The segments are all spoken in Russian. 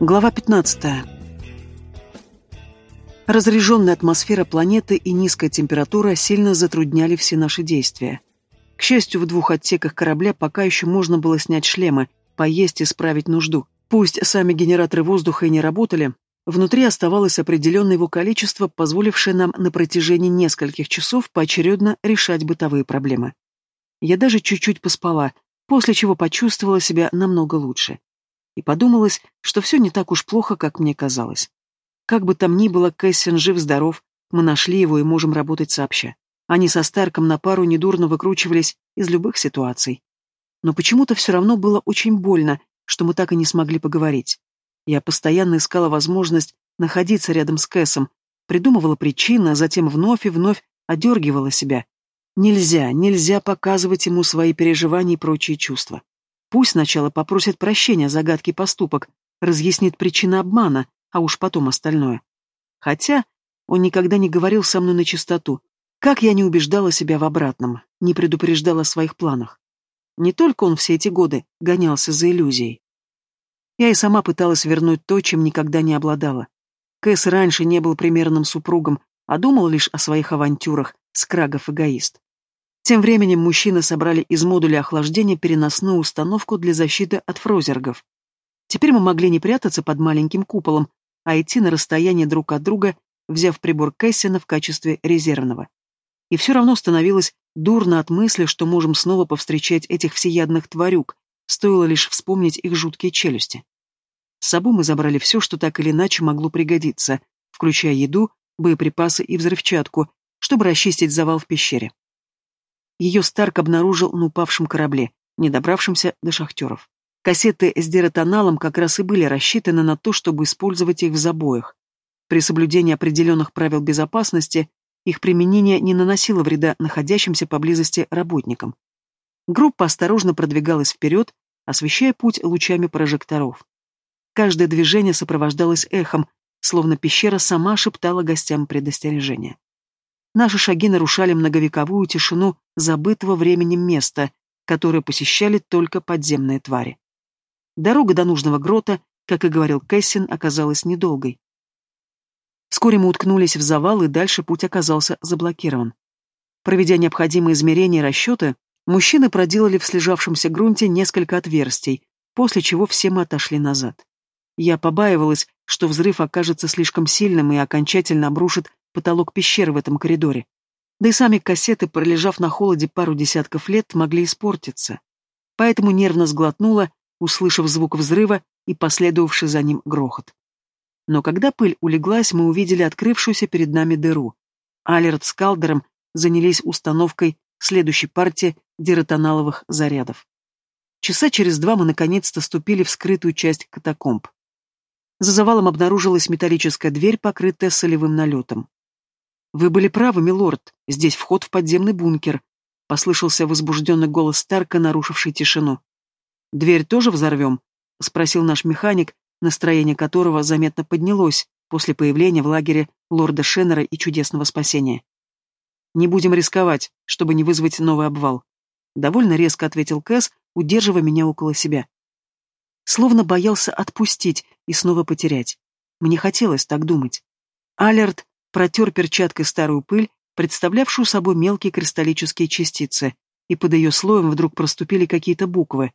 Глава 15. Разряженная атмосфера планеты и низкая температура сильно затрудняли все наши действия. К счастью, в двух отсеках корабля пока еще можно было снять шлемы, поесть и справить нужду. Пусть сами генераторы воздуха и не работали, внутри оставалось определенное его количество, позволившее нам на протяжении нескольких часов поочередно решать бытовые проблемы. Я даже чуть-чуть поспала, после чего почувствовала себя намного лучше. И подумалось, что все не так уж плохо, как мне казалось. Как бы там ни было, Кэссин жив-здоров, мы нашли его и можем работать сообща. Они со Старком на пару недурно выкручивались из любых ситуаций. Но почему-то все равно было очень больно, что мы так и не смогли поговорить. Я постоянно искала возможность находиться рядом с Кэсом, придумывала причины, а затем вновь и вновь одергивала себя, Нельзя, нельзя показывать ему свои переживания и прочие чувства. Пусть сначала попросит прощения за гадкий поступок, разъяснит причины обмана, а уж потом остальное. Хотя он никогда не говорил со мной на чистоту. Как я не убеждала себя в обратном, не предупреждала о своих планах. Не только он все эти годы гонялся за иллюзией. Я и сама пыталась вернуть то, чем никогда не обладала. Кэс раньше не был примерным супругом, а думал лишь о своих авантюрах, скрагов эгоист. Тем временем мужчины собрали из модуля охлаждения переносную установку для защиты от фрозергов. Теперь мы могли не прятаться под маленьким куполом, а идти на расстояние друг от друга, взяв прибор Кэссина в качестве резервного. И все равно становилось дурно от мысли, что можем снова повстречать этих всеядных тварюк, стоило лишь вспомнить их жуткие челюсти. С собой мы забрали все, что так или иначе могло пригодиться, включая еду, боеприпасы и взрывчатку, чтобы расчистить завал в пещере. Ее Старк обнаружил на упавшем корабле, не добравшемся до шахтеров. Кассеты с деротоналом как раз и были рассчитаны на то, чтобы использовать их в забоях. При соблюдении определенных правил безопасности их применение не наносило вреда находящимся поблизости работникам. Группа осторожно продвигалась вперед, освещая путь лучами прожекторов. Каждое движение сопровождалось эхом, словно пещера сама шептала гостям предостережения. Наши шаги нарушали многовековую тишину забытого временем места, которое посещали только подземные твари. Дорога до нужного грота, как и говорил Кэссин, оказалась недолгой. Вскоре мы уткнулись в завал, и дальше путь оказался заблокирован. Проведя необходимые измерения и расчеты, мужчины проделали в слежавшемся грунте несколько отверстий, после чего все мы отошли назад. Я побаивалась, что взрыв окажется слишком сильным и окончательно обрушит потолок пещеры в этом коридоре. Да и сами кассеты, пролежав на холоде пару десятков лет, могли испортиться. Поэтому нервно сглотнула, услышав звук взрыва и последовавший за ним грохот. Но когда пыль улеглась, мы увидели открывшуюся перед нами дыру. Алерт с Калдером занялись установкой следующей партии диротоналовых зарядов. Часа через два мы наконец-то ступили в скрытую часть катакомб. За завалом обнаружилась металлическая дверь, покрытая солевым налетом. «Вы были правы, милорд, здесь вход в подземный бункер», — послышался возбужденный голос Старка, нарушивший тишину. «Дверь тоже взорвем?» — спросил наш механик, настроение которого заметно поднялось после появления в лагере лорда Шеннера и чудесного спасения. «Не будем рисковать, чтобы не вызвать новый обвал», — довольно резко ответил Кэс, удерживая меня около себя. Словно боялся отпустить и снова потерять. Мне хотелось так думать. Алерт протер перчаткой старую пыль, представлявшую собой мелкие кристаллические частицы, и под ее слоем вдруг проступили какие-то буквы.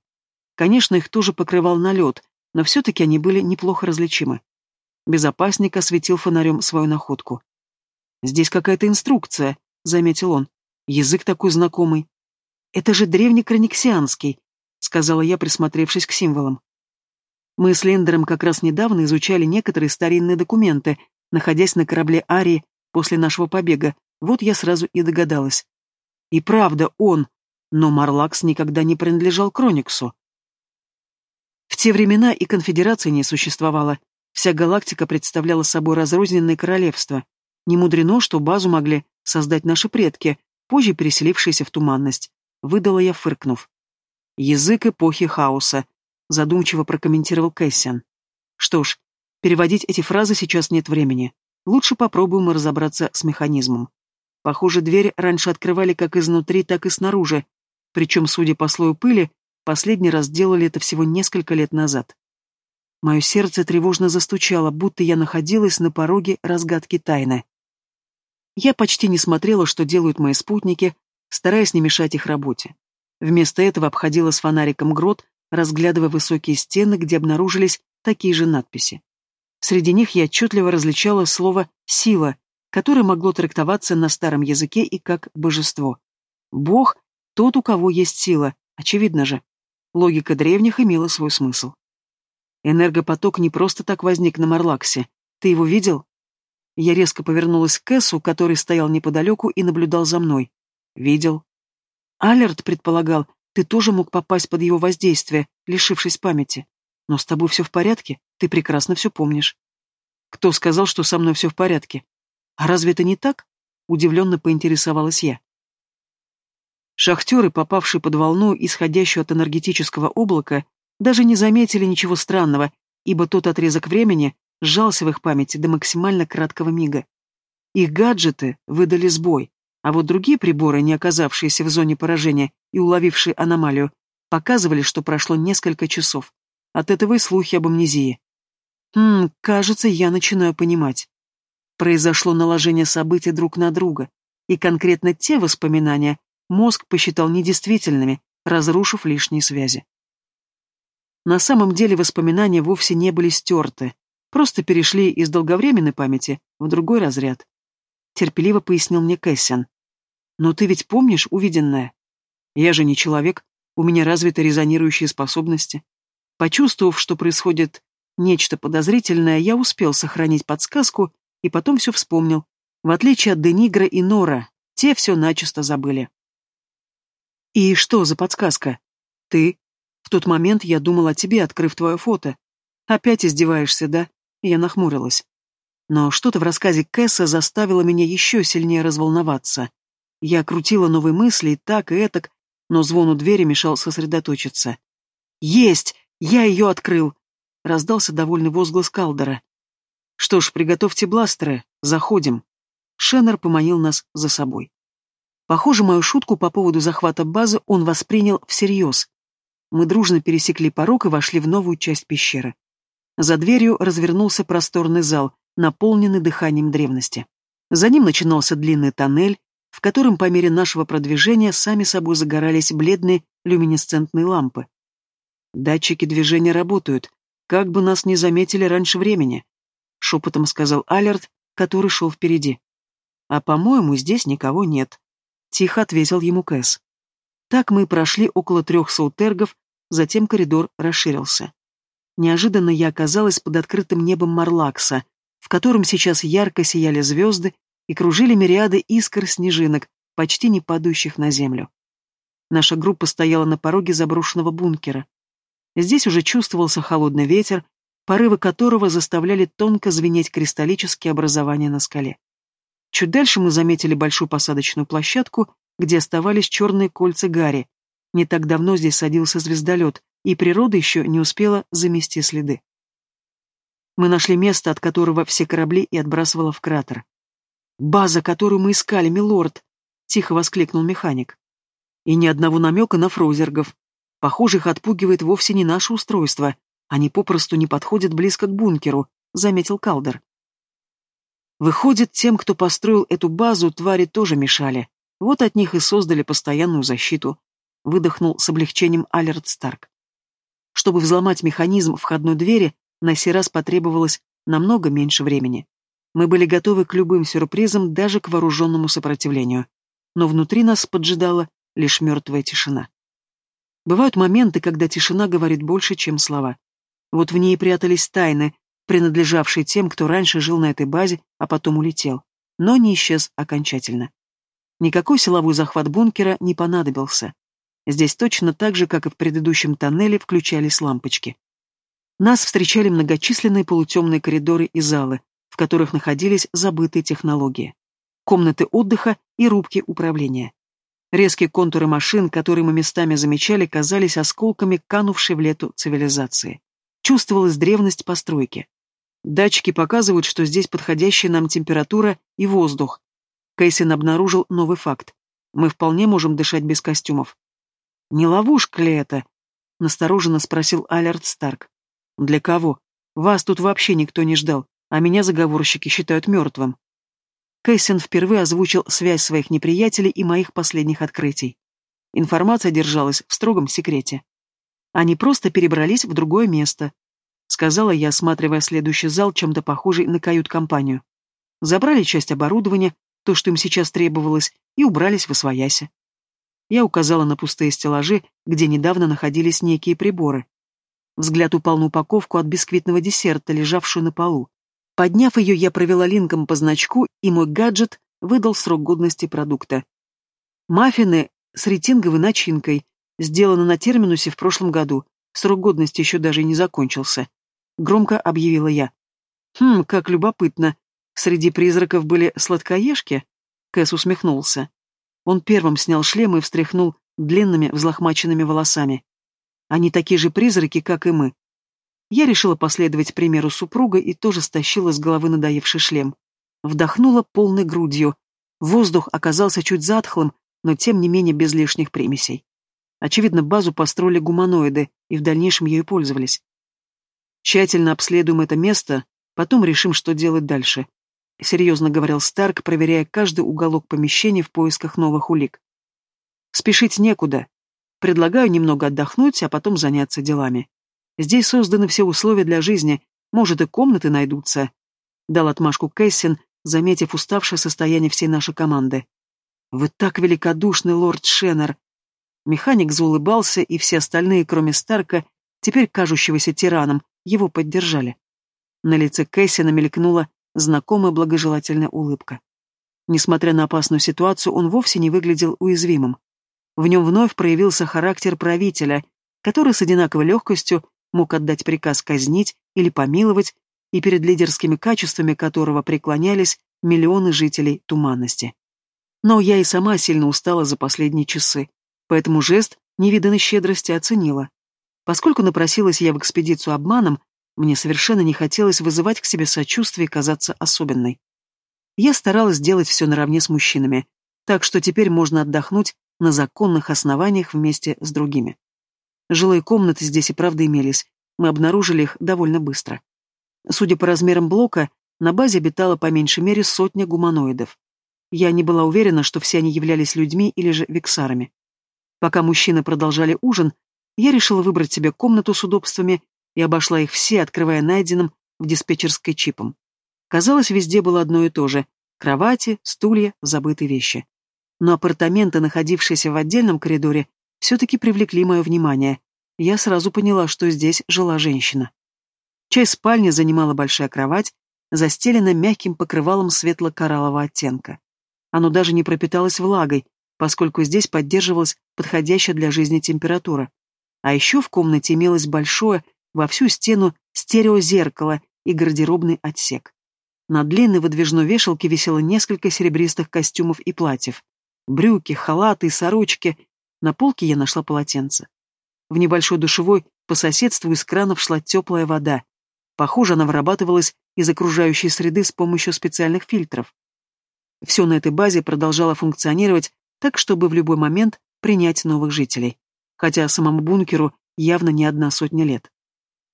Конечно, их тоже покрывал налет, но все-таки они были неплохо различимы. Безопасник осветил фонарем свою находку. «Здесь какая-то инструкция», — заметил он. «Язык такой знакомый». «Это же древнекрониксианский», — сказала я, присмотревшись к символам. Мы с Лендером как раз недавно изучали некоторые старинные документы, находясь на корабле Арии после нашего побега, вот я сразу и догадалась. И правда, он, но Марлакс никогда не принадлежал Крониксу. В те времена и конфедерации не существовало, вся галактика представляла собой разрозненные королевства. Не мудрено, что базу могли создать наши предки, позже переселившиеся в туманность, выдала я, фыркнув. Язык эпохи хаоса, задумчиво прокомментировал Кэссиан. Что ж, переводить эти фразы сейчас нет времени. Лучше попробуем разобраться с механизмом. Похоже, дверь раньше открывали как изнутри, так и снаружи, причем, судя по слою пыли, последний раз делали это всего несколько лет назад. Мое сердце тревожно застучало, будто я находилась на пороге разгадки тайны. Я почти не смотрела, что делают мои спутники, стараясь не мешать их работе. Вместо этого обходила с фонариком грот, разглядывая высокие стены, где обнаружились такие же надписи. Среди них я отчетливо различала слово «сила», которое могло трактоваться на старом языке и как «божество». Бог — тот, у кого есть сила, очевидно же. Логика древних имела свой смысл. Энергопоток не просто так возник на Марлаксе. Ты его видел? Я резко повернулась к Кэссу, который стоял неподалеку и наблюдал за мной. Видел. Алерт предполагал, ты тоже мог попасть под его воздействие, лишившись памяти. Но с тобой все в порядке, ты прекрасно все помнишь. Кто сказал, что со мной все в порядке? А разве это не так? Удивленно поинтересовалась я. Шахтеры, попавшие под волну, исходящую от энергетического облака, даже не заметили ничего странного, ибо тот отрезок времени сжался в их памяти до максимально краткого мига. Их гаджеты выдали сбой, а вот другие приборы, не оказавшиеся в зоне поражения и уловившие аномалию, показывали, что прошло несколько часов. От этого и слухи об амнезии. Хм, кажется, я начинаю понимать. Произошло наложение событий друг на друга, и конкретно те воспоминания мозг посчитал недействительными, разрушив лишние связи. На самом деле воспоминания вовсе не были стерты, просто перешли из долговременной памяти в другой разряд. Терпеливо пояснил мне Кэссиан. «Но ты ведь помнишь увиденное? Я же не человек, у меня развиты резонирующие способности. Почувствовав, что происходит нечто подозрительное, я успел сохранить подсказку и потом все вспомнил. В отличие от Денигра и Нора, те все начисто забыли. «И что за подсказка? Ты в тот момент я думал о тебе, открыв твое фото. Опять издеваешься, да? Я нахмурилась. Но что-то в рассказе Кэса заставило меня еще сильнее разволноваться. Я крутила новые мысли и так, и этак, но звон у двери мешал сосредоточиться. «Есть! Я ее открыл!» — раздался довольный возглас Калдера. «Что ж, приготовьте бластеры, заходим». Шеннер поманил нас за собой. Похоже, мою шутку по поводу захвата базы он воспринял всерьез. Мы дружно пересекли порог и вошли в новую часть пещеры. За дверью развернулся просторный зал, наполненный дыханием древности. За ним начинался длинный тоннель, в котором по мере нашего продвижения сами собой загорались бледные люминесцентные лампы. «Датчики движения работают, как бы нас не заметили раньше времени», — шепотом сказал Алерт, который шел впереди. «А, по-моему, здесь никого нет», — тихо ответил ему Кэс. Так мы прошли около трех саутергов, затем коридор расширился. Неожиданно я оказалась под открытым небом Марлакса, в котором сейчас ярко сияли звезды и кружили мириады искр снежинок, почти не падающих на землю. Наша группа стояла на пороге заброшенного бункера. Здесь уже чувствовался холодный ветер, порывы которого заставляли тонко звенеть кристаллические образования на скале. Чуть дальше мы заметили большую посадочную площадку, где оставались черные кольца Гарри, не так давно здесь садился звездолет, и природа еще не успела замести следы. Мы нашли место, от которого все корабли и отбрасывало в кратер. «База, которую мы искали, милорд!» — тихо воскликнул механик. И ни одного намека на фроузергов. Похоже, их отпугивает вовсе не наше устройство. Они попросту не подходят близко к бункеру, — заметил Калдер. Выходит, тем, кто построил эту базу, твари тоже мешали. Вот от них и создали постоянную защиту выдохнул с облегчением Алерт Старк. Чтобы взломать механизм входной двери, на сей раз потребовалось намного меньше времени. Мы были готовы к любым сюрпризам, даже к вооруженному сопротивлению. Но внутри нас поджидала лишь мертвая тишина. Бывают моменты, когда тишина говорит больше, чем слова. Вот в ней прятались тайны, принадлежавшие тем, кто раньше жил на этой базе, а потом улетел, но не исчез окончательно. Никакой силовой захват бункера не понадобился. Здесь точно так же, как и в предыдущем тоннеле, включались лампочки. Нас встречали многочисленные полутемные коридоры и залы, в которых находились забытые технологии. Комнаты отдыха и рубки управления. Резкие контуры машин, которые мы местами замечали, казались осколками канувшей в лету цивилизации. Чувствовалась древность постройки. Датчики показывают, что здесь подходящая нам температура и воздух. Кейсин обнаружил новый факт. Мы вполне можем дышать без костюмов. «Не ловушка ли это?» — настороженно спросил Алерт Старк. «Для кого?» Вас тут вообще никто не ждал, а меня заговорщики считают мертвым. Кэссин впервые озвучил связь своих неприятелей и моих последних открытий. Информация держалась в строгом секрете. Они просто перебрались в другое место, сказала я, осматривая следующий зал, чем-то похожий на кают-компанию. Забрали часть оборудования, то, что им сейчас требовалось, и убрались в освояси. Я указала на пустые стеллажи, где недавно находились некие приборы. Взгляд упал на упаковку от бисквитного десерта, лежавшую на полу. Подняв ее, я провела линком по значку, и мой гаджет выдал срок годности продукта. Маффины с ретинговой начинкой, сделаны на терминусе в прошлом году. Срок годности еще даже не закончился. Громко объявила я. Хм, как любопытно. Среди призраков были сладкоежки? Кэс усмехнулся. Он первым снял шлем и встряхнул длинными взлохмаченными волосами. Они такие же призраки, как и мы. Я решила последовать примеру супруга и тоже стащила с головы надоевший шлем. Вдохнула полной грудью. Воздух оказался чуть затхлым, но тем не менее без лишних примесей. Очевидно, базу построили гуманоиды и в дальнейшем ею пользовались. Тщательно обследуем это место, потом решим, что делать дальше. Серьезно говорил Старк, проверяя каждый уголок помещения в поисках новых улик. Спешить некуда. Предлагаю немного отдохнуть, а потом заняться делами. Здесь созданы все условия для жизни, может и комнаты найдутся. Дал отмашку Кэссин, заметив уставшее состояние всей нашей команды. Вы так великодушны, лорд Шеннер. Механик заулыбался, и все остальные, кроме Старка, теперь кажущегося тираном, его поддержали. На лице Кэссина мелькнула знакомая благожелательная улыбка. Несмотря на опасную ситуацию, он вовсе не выглядел уязвимым. В нем вновь проявился характер правителя, который с одинаковой легкостью мог отдать приказ казнить или помиловать, и перед лидерскими качествами которого преклонялись миллионы жителей Туманности. Но я и сама сильно устала за последние часы, поэтому жест невиданной щедрости оценила. Поскольку напросилась я в экспедицию обманом, мне совершенно не хотелось вызывать к себе сочувствие и казаться особенной. Я старалась делать все наравне с мужчинами, так что теперь можно отдохнуть на законных основаниях вместе с другими. Жилые комнаты здесь и правда имелись, мы обнаружили их довольно быстро. Судя по размерам блока, на базе обитало по меньшей мере сотня гуманоидов. Я не была уверена, что все они являлись людьми или же вексарами. Пока мужчины продолжали ужин, я решила выбрать себе комнату с удобствами и обошла их все, открывая найденным в диспетчерской чипом. Казалось, везде было одно и то же — кровати, стулья, забытые вещи. Но апартаменты, находившиеся в отдельном коридоре, все-таки привлекли мое внимание. Я сразу поняла, что здесь жила женщина. Часть спальни занимала большая кровать, застеленная мягким покрывалом светло-кораллового оттенка. Оно даже не пропиталось влагой, поскольку здесь поддерживалась подходящая для жизни температура. А еще в комнате имелось большое, во всю стену, стереозеркало и гардеробный отсек. На длинной выдвижной вешалке висело несколько серебристых костюмов и платьев. Брюки, халаты и сорочки. На полке я нашла полотенце. В небольшой душевой по соседству из кранов шла теплая вода. Похоже, она вырабатывалась из окружающей среды с помощью специальных фильтров. Все на этой базе продолжало функционировать так, чтобы в любой момент принять новых жителей. Хотя самому бункеру явно не одна сотня лет.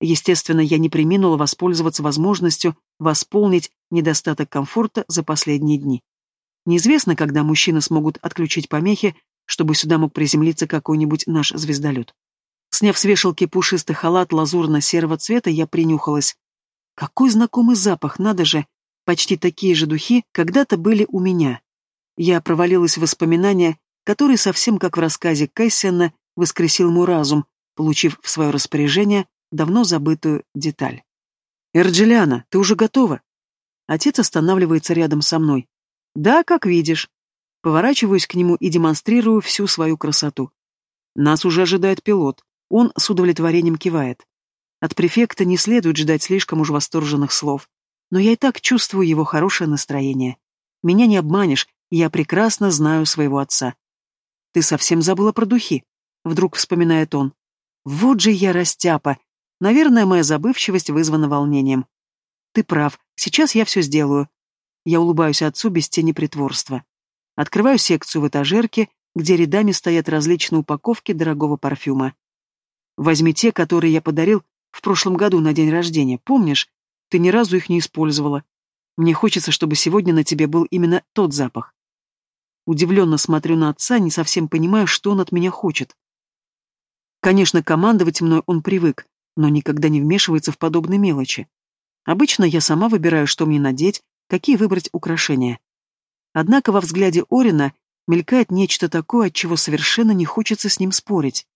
Естественно, я не приминула воспользоваться возможностью восполнить недостаток комфорта за последние дни. Неизвестно, когда мужчины смогут отключить помехи, чтобы сюда мог приземлиться какой-нибудь наш звездолет. Сняв с вешалки пушистый халат лазурно-серого цвета, я принюхалась. Какой знакомый запах, надо же! Почти такие же духи когда-то были у меня. Я провалилась в воспоминания, которые совсем как в рассказе Кэссиана воскресил мой разум, получив в свое распоряжение давно забытую деталь. «Эрджелиана, ты уже готова?» Отец останавливается рядом со мной. «Да, как видишь». Поворачиваюсь к нему и демонстрирую всю свою красоту. Нас уже ожидает пилот. Он с удовлетворением кивает. От префекта не следует ждать слишком уж восторженных слов. Но я и так чувствую его хорошее настроение. Меня не обманешь, я прекрасно знаю своего отца. «Ты совсем забыла про духи?» — вдруг вспоминает он. «Вот же я растяпа, Наверное, моя забывчивость вызвана волнением. Ты прав, сейчас я все сделаю. Я улыбаюсь отцу без тени притворства. Открываю секцию в этажерке, где рядами стоят различные упаковки дорогого парфюма. Возьми те, которые я подарил в прошлом году на день рождения, помнишь? Ты ни разу их не использовала. Мне хочется, чтобы сегодня на тебе был именно тот запах. Удивленно смотрю на отца, не совсем понимаю, что он от меня хочет. Конечно, командовать мной он привык, но никогда не вмешивается в подобные мелочи. Обычно я сама выбираю, что мне надеть, какие выбрать украшения. Однако во взгляде Орина мелькает нечто такое, от чего совершенно не хочется с ним спорить.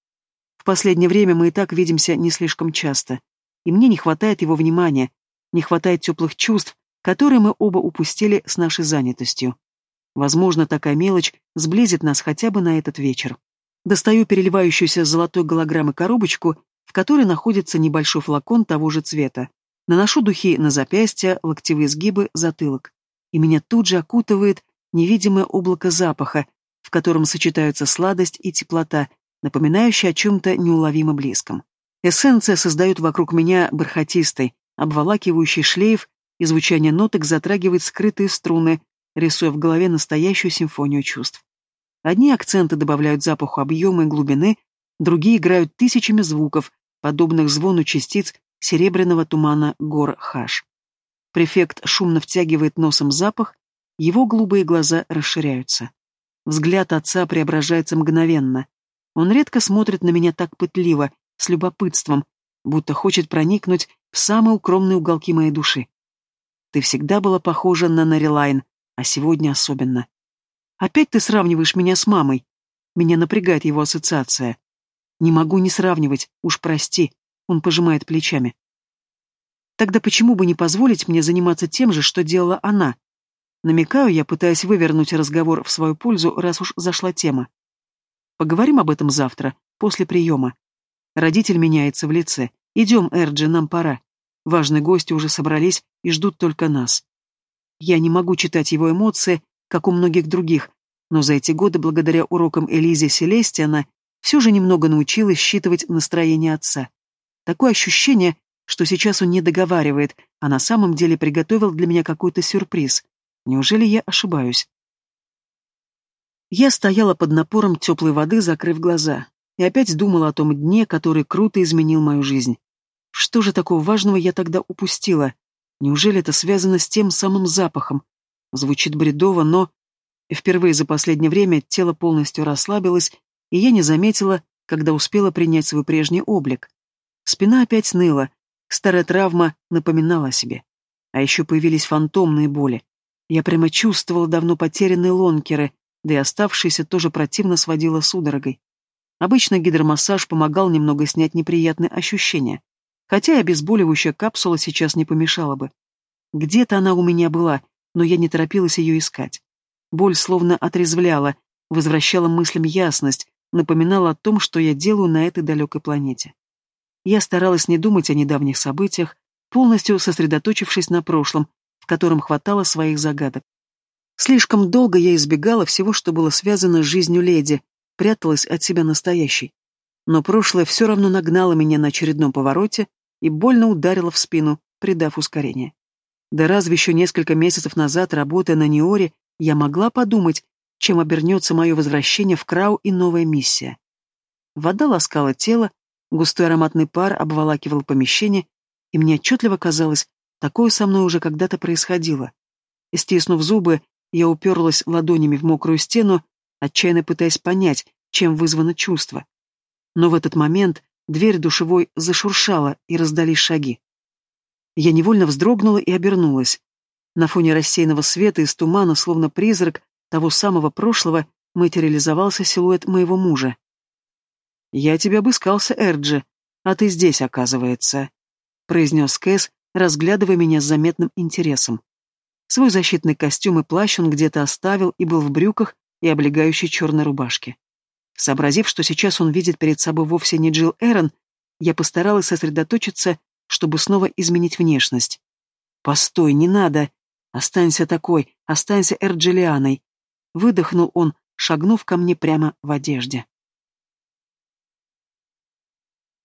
В последнее время мы и так видимся не слишком часто, и мне не хватает его внимания, не хватает теплых чувств, которые мы оба упустили с нашей занятостью. Возможно, такая мелочь сблизит нас хотя бы на этот вечер. Достаю переливающуюся золотой голограммы коробочку, в которой находится небольшой флакон того же цвета. Наношу духи на запястья, локтевые сгибы, затылок. И меня тут же окутывает невидимое облако запаха, в котором сочетаются сладость и теплота, напоминающая о чем-то неуловимо близком. Эссенция создает вокруг меня бархатистый, обволакивающий шлейф, и звучание ноток затрагивает скрытые струны, рисуя в голове настоящую симфонию чувств. Одни акценты добавляют запаху объема и глубины, другие играют тысячами звуков, подобных звону частиц серебряного тумана гор Хаш. Префект шумно втягивает носом запах, его голубые глаза расширяются. Взгляд отца преображается мгновенно. Он редко смотрит на меня так пытливо, с любопытством, будто хочет проникнуть в самые укромные уголки моей души. Ты всегда была похожа на Нарилайн, а сегодня особенно. Опять ты сравниваешь меня с мамой. Меня напрягает его ассоциация. Не могу не сравнивать, уж прости. Он пожимает плечами. Тогда почему бы не позволить мне заниматься тем же, что делала она? Намекаю я, пытаясь вывернуть разговор в свою пользу, раз уж зашла тема. Поговорим об этом завтра, после приема. Родитель меняется в лице. Идем, Эрджи, нам пора. Важные гости уже собрались и ждут только нас. Я не могу читать его эмоции, как у многих других, но за эти годы, благодаря урокам Элизе Селестиана, все же немного научилась считывать настроение отца. Такое ощущение, что сейчас он не договаривает, а на самом деле приготовил для меня какой-то сюрприз. Неужели я ошибаюсь? Я стояла под напором теплой воды, закрыв глаза, и опять думала о том дне, который круто изменил мою жизнь. Что же такого важного я тогда упустила? Неужели это связано с тем самым запахом? Звучит бредово, но... Впервые за последнее время тело полностью расслабилось, и я не заметила, когда успела принять свой прежний облик. Спина опять ныла, старая травма напоминала о себе. А еще появились фантомные боли. Я прямо чувствовала давно потерянные лонкеры, да и оставшиеся тоже противно сводила судорогой. Обычно гидромассаж помогал немного снять неприятные ощущения хотя и обезболивающая капсула сейчас не помешала бы. Где-то она у меня была, но я не торопилась ее искать. Боль словно отрезвляла, возвращала мыслям ясность, напоминала о том, что я делаю на этой далекой планете. Я старалась не думать о недавних событиях, полностью сосредоточившись на прошлом, в котором хватало своих загадок. Слишком долго я избегала всего, что было связано с жизнью леди, пряталась от себя настоящей. Но прошлое все равно нагнало меня на очередном повороте, и больно ударила в спину, придав ускорение. Да разве еще несколько месяцев назад, работая на Неоре, я могла подумать, чем обернется мое возвращение в Крау и новая миссия. Вода ласкала тело, густой ароматный пар обволакивал помещение, и мне отчетливо казалось, такое со мной уже когда-то происходило. Стиснув зубы, я уперлась ладонями в мокрую стену, отчаянно пытаясь понять, чем вызвано чувство. Но в этот момент Дверь душевой зашуршала, и раздались шаги. Я невольно вздрогнула и обернулась. На фоне рассеянного света из тумана, словно призрак того самого прошлого, материализовался силуэт моего мужа. «Я тебя обыскался, Эрджи, а ты здесь, оказывается», — произнес Кэс, разглядывая меня с заметным интересом. Свой защитный костюм и плащ он где-то оставил и был в брюках и облегающей черной рубашке. Сообразив, что сейчас он видит перед собой вовсе не Джилл Эрон, я постаралась сосредоточиться, чтобы снова изменить внешность. «Постой, не надо! Останься такой, останься Эрджилианой!» Выдохнул он, шагнув ко мне прямо в одежде.